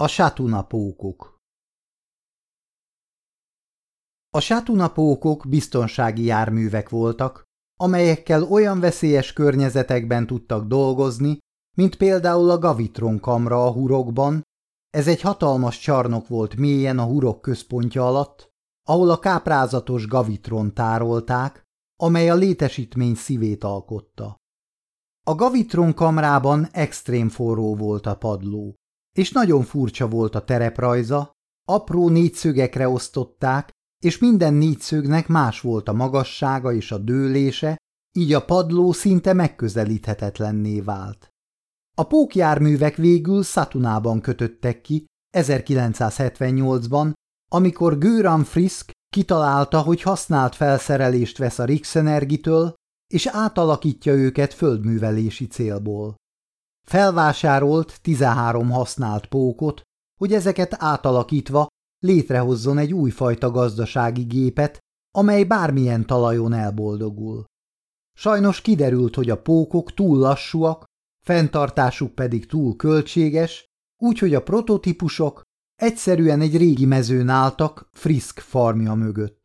A sátunapókok A sátunapókok biztonsági járművek voltak, amelyekkel olyan veszélyes környezetekben tudtak dolgozni, mint például a Gavitron kamra a hurokban. Ez egy hatalmas csarnok volt mélyen a hurok központja alatt, ahol a káprázatos Gavitron tárolták, amely a létesítmény szívét alkotta. A Gavitron kamrában extrém forró volt a padló, és nagyon furcsa volt a tereprajza, apró négyszögekre osztották, és minden négyszögnek más volt a magassága és a dőlése, így a padló szinte megközelíthetetlenné vált. A pókjárművek végül Szatunában kötöttek ki 1978-ban, amikor Göran Frisk kitalálta, hogy használt felszerelést vesz a Rixenergitől, és átalakítja őket földművelési célból. Felvásárolt 13 használt pókot, hogy ezeket átalakítva létrehozzon egy újfajta gazdasági gépet, amely bármilyen talajon elboldogul. Sajnos kiderült, hogy a pókok túl lassúak, fenntartásuk pedig túl költséges, úgyhogy a prototípusok egyszerűen egy régi mezőn álltak Frisk farmja mögött.